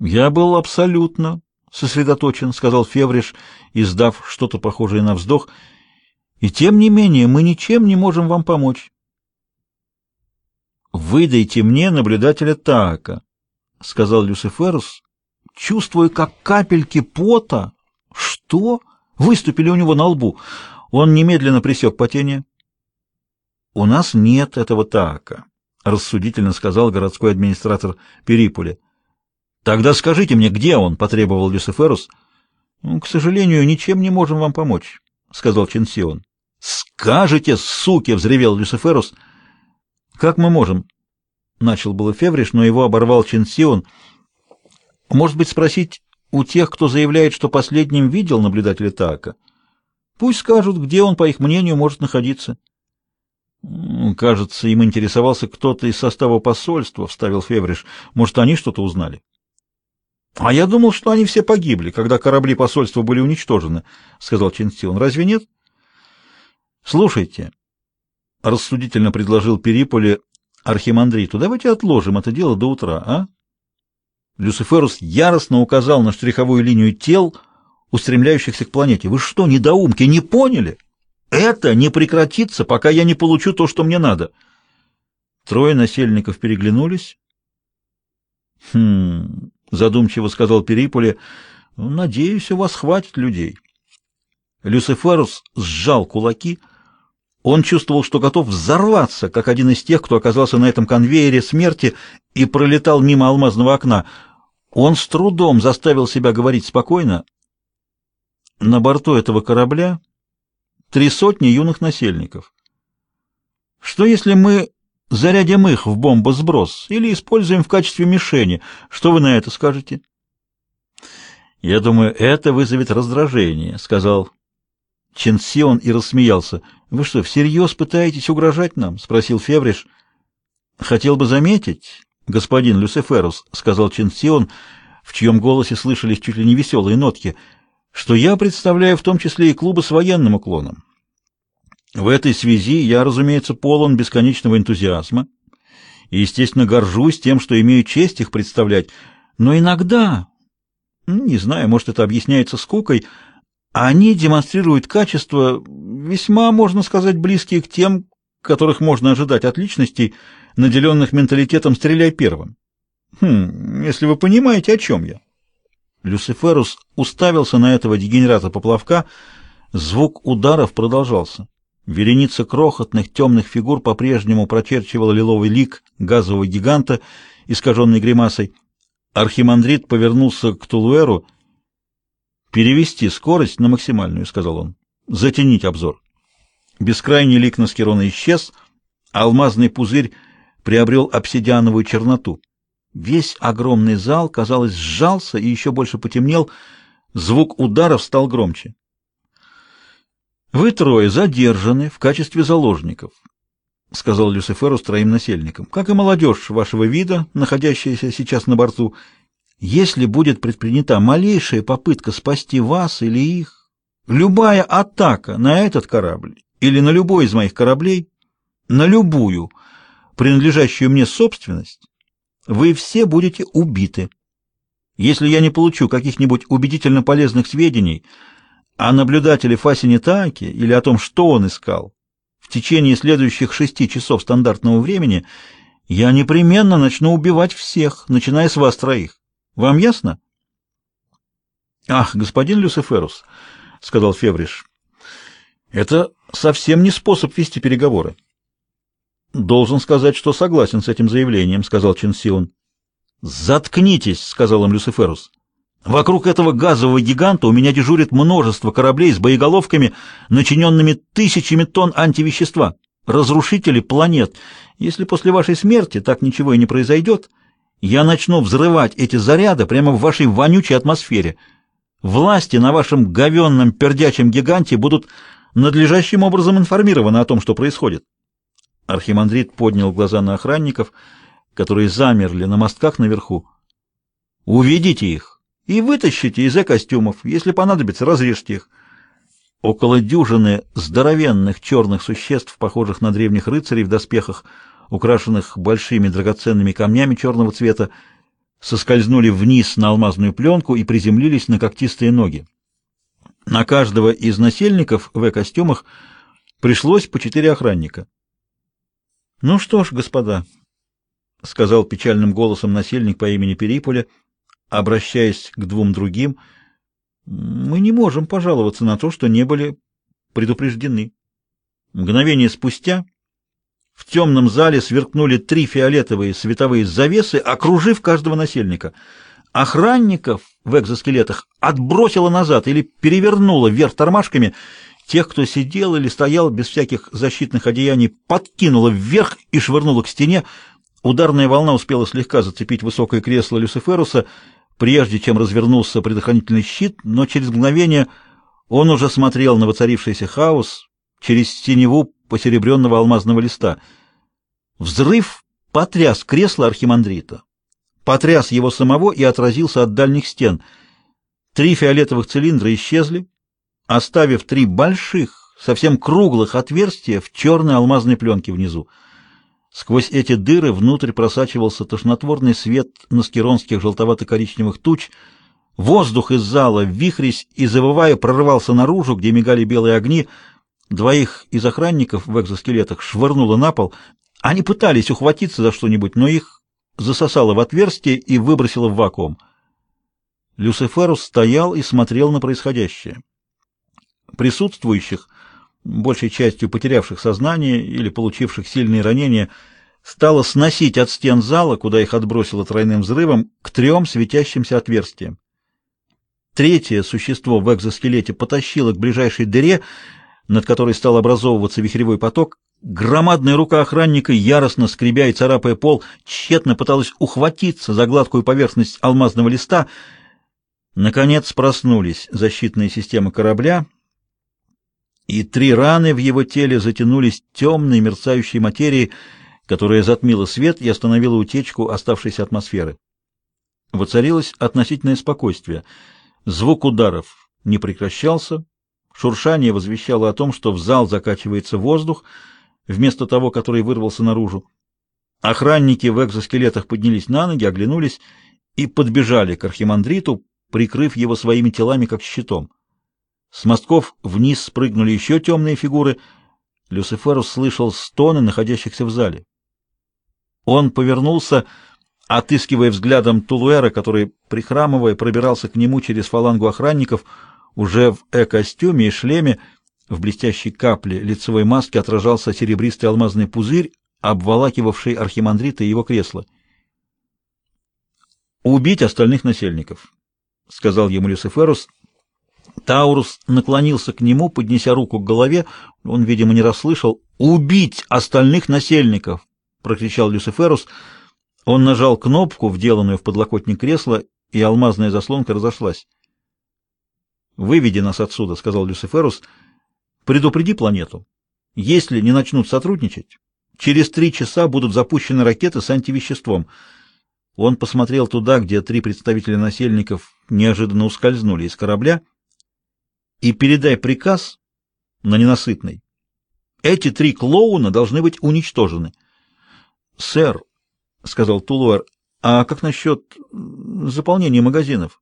Я был абсолютно сосредоточен, сказал Февриш, издав что-то похожее на вздох. И тем не менее, мы ничем не можем вам помочь. Выдайте мне наблюдателя Таака, сказал Люциферус, чувствуя, как капельки пота, что выступили у него на лбу. Он немедленно пресек потение. У нас нет этого Таака, рассудительно сказал городской администратор Периполя. Тогда скажите мне, где он, потребовал Люциферус. Ну, к сожалению, ничем не можем вам помочь, сказал Чинсион. Скажите, суки, взревел Люциферус. Как мы можем? начал было Февриш, но его оборвал Чинсион. Может быть, спросить у тех, кто заявляет, что последним видел наблюдателя Таака? Пусть скажут, где он, по их мнению, может находиться. Кажется, им интересовался кто-то из состава посольства, вставил Февриш. Может, они что-то узнали? А я думал, что они все погибли, когда корабли посольства были уничтожены, сказал Чинстион. Разве нет? Слушайте, рассудительно предложил Периполе архимандриту. Давайте отложим это дело до утра, а? Люциферус яростно указал на штриховую линию тел, устремляющихся к планете. Вы что, недоумки, не поняли? Это не прекратится, пока я не получу то, что мне надо. Трое насельников переглянулись. Хм, задумчиво сказал Периполе. Надеюсь, у вас хватит людей. Люциферус сжал кулаки. Он чувствовал, что готов взорваться, как один из тех, кто оказался на этом конвейере смерти и пролетал мимо алмазного окна. Он с трудом заставил себя говорить спокойно. На борту этого корабля три сотни юных насельников. Что если мы зарядим их в бомбосброс или используем в качестве мишени? Что вы на это скажете? Я думаю, это вызовет раздражение, сказал Ченсион и рассмеялся. Вы что, всерьез пытаетесь угрожать нам? спросил Февриш. Хотел бы заметить, господин Люциферус, сказал Ченсион, в чьем голосе слышались чуть ли не веселые нотки, что я представляю в том числе и клубы с военным уклоном. В этой связи я, разумеется, полон бесконечного энтузиазма и, естественно, горжусь тем, что имею честь их представлять, но иногда, не знаю, может, это объясняется скукой, они демонстрируют качества, весьма, можно сказать, близкие к тем, которых можно ожидать от личностей, наделенных менталитетом «стреляй первым». Хм, если вы понимаете, о чем я. Люциферус уставился на этого дегенерата-поплавка, звук ударов продолжался. Вереница крохотных темных фигур по-прежнему прочерчивала лиловый лик газового гиганта, искаженный гримасой. Архимандрит повернулся к Тулуэру. «Перевести скорость на максимальную», — сказал он. «Затянить обзор». Бескрайний лик Наскерона исчез, алмазный пузырь приобрел обсидиановую черноту. Весь огромный зал, казалось, сжался и еще больше потемнел. Звук ударов стал громче. Вы трое задержаны в качестве заложников, сказал Люциферу с троим насельникам. Как и молодежь вашего вида, находящаяся сейчас на борту, если будет предпринята малейшая попытка спасти вас или их, любая атака на этот корабль или на любой из моих кораблей, на любую принадлежащую мне собственность, вы все будете убиты. Если я не получу каких-нибудь убедительно полезных сведений о наблюдателе Фасине Тааке или о том, что он искал, в течение следующих шести часов стандартного времени, я непременно начну убивать всех, начиная с вас троих. Вам ясно? Ах, господин Люциферус, сказал Февриш. Это совсем не способ вести переговоры. Должен сказать, что согласен с этим заявлением, сказал Чинсион. Заткнитесь, сказал им Люциферус. Вокруг этого газового гиганта у меня дежурит множество кораблей с боеголовками, начиненными тысячами тонн антивещества, разрушители планет. Если после вашей смерти так ничего и не произойдет, я начну взрывать эти заряды прямо в вашей вонючей атмосфере. Власти на вашем говенном пердячем гиганте будут надлежащим образом информированы о том, что происходит. Архимандрит поднял глаза на охранников, которые замерли на мостках наверху. «Уведите их и вытащите из костюмов. Если понадобится, разрежьте их». Около дюжины здоровенных черных существ, похожих на древних рыцарей в доспехах, украшенных большими драгоценными камнями черного цвета, соскользнули вниз на алмазную пленку и приземлились на когтистые ноги. На каждого из насельников в костюмах пришлось по четыре охранника. «Ну что ж, господа», — сказал печальным голосом насельник по имени Периполя, обращаясь к двум другим, — «мы не можем пожаловаться на то, что не были предупреждены». Мгновение спустя в темном зале сверкнули три фиолетовые световые завесы, окружив каждого насельника. Охранников в экзоскелетах отбросило назад или перевернуло вверх тормашками. Тех, кто сидел или стоял без всяких защитных одеяний, подкинуло вверх и швырнуло к стене. Ударная волна успела слегка зацепить высокое кресло Люциферуса, прежде чем развернулся предохранительный щит, но через мгновение он уже смотрел на воцарившийся хаос через синеву посеребренного алмазного листа. Взрыв потряс кресло архимандрита, потряс его самого и отразился от дальних стен. Три фиолетовых цилиндра исчезли, оставив три больших, совсем круглых отверстия в черной алмазной пленке внизу. Сквозь эти дыры внутрь просачивался тошнотворный свет наскеронских желтовато-коричневых туч. Воздух из зала, вихрясь и завывая, прорывался наружу, где мигали белые огни — Двоих из охранников в экзоскелетах швырнуло на пол. Они пытались ухватиться за что-нибудь, но их засосало в отверстие и выбросило в вакуум. Люциферус стоял и смотрел на происходящее. Присутствующих, большей частью потерявших сознание или получивших сильные ранения, стало сносить от стен зала, куда их отбросило тройным взрывом, к трем светящимся отверстиям. Третье существо в экзоскелете потащило к ближайшей дыре, над которой стал образовываться вихревой поток, громадная рука охранника, яростно скребя и царапая пол, тщетно пыталась ухватиться за гладкую поверхность алмазного листа. Наконец проснулись защитные системы корабля, и три раны в его теле затянулись темной мерцающей материей, которая затмила свет и остановила утечку оставшейся атмосферы. Воцарилось относительное спокойствие. Звук ударов не прекращался, Шуршание возвещало о том, что в зал закачивается воздух, вместо того, который вырвался наружу. Охранники в экзоскелетах поднялись на ноги, оглянулись и подбежали к архимандриту, прикрыв его своими телами как щитом. С мостков вниз спрыгнули еще темные фигуры. Люциферус слышал стоны находящихся в зале. Он повернулся, отыскивая взглядом Тулуэра, который, прихрамывая, пробирался к нему через фалангу охранников — уже в э-костюме и шлеме, в блестящей капле лицевой маски отражался серебристый алмазный пузырь, обволакивавший архимандрита и его кресло. «Убить остальных насельников», — сказал ему Люциферус. Таурус наклонился к нему, поднеся руку к голове. Он, видимо, не расслышал. «Убить остальных насельников!» — прокричал Люциферус. Он нажал кнопку, вделанную в подлокотник кресла, и алмазная заслонка разошлась. «Выведи нас отсюда», — сказал Люциферус. «Предупреди планету. Если не начнут сотрудничать, через три часа будут запущены ракеты с антивеществом». Он посмотрел туда, где три представителя насельников неожиданно ускользнули из корабля, и передай приказ на ненасытный. Эти три клоуна должны быть уничтожены. — Сэр, — сказал Тулуар, — а как насчет заполнения магазинов?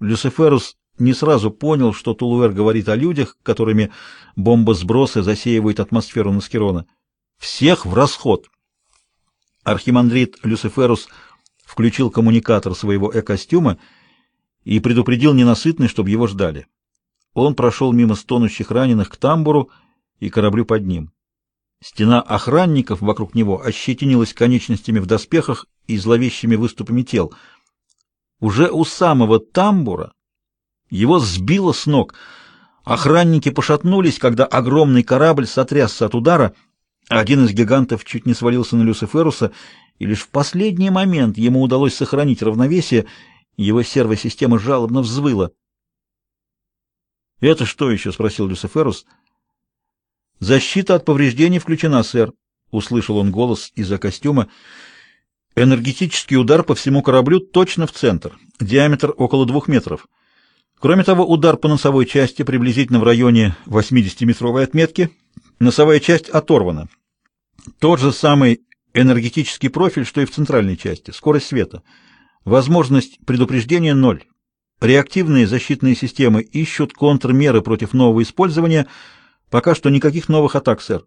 Люциферус не сразу понял, что Тулуэр говорит о людях, которыми бомбосбросы засеивают атмосферу Наскерона. Всех в расход. Архимандрит Люциферус включил коммуникатор своего э-костюма и предупредил ненасытный, чтобы его ждали. Он прошел мимо стонущих раненых к тамбуру и кораблю под ним. Стена охранников вокруг него ощетинилась конечностями в доспехах и зловещими выступами тел. Уже у самого тамбура его сбило с ног. Охранники пошатнулись, когда огромный корабль сотрясся от удара. Один из гигантов чуть не свалился на Люциферуса, и лишь в последний момент ему удалось сохранить равновесие. Его сервосистема жалобно взвыла. «Это что еще?» — спросил Люциферус. «Защита от повреждений включена, сэр», — услышал он голос из-за костюма. «Энергетический удар по всему кораблю точно в центр, диаметр около двух метров». Кроме того, удар по носовой части приблизительно в районе 80-метровой отметки. Носовая часть оторвана. Тот же самый энергетический профиль, что и в центральной части. Скорость света. Возможность предупреждения ноль. Реактивные защитные системы ищут контрмеры против нового использования. Пока что никаких новых атак, сэр.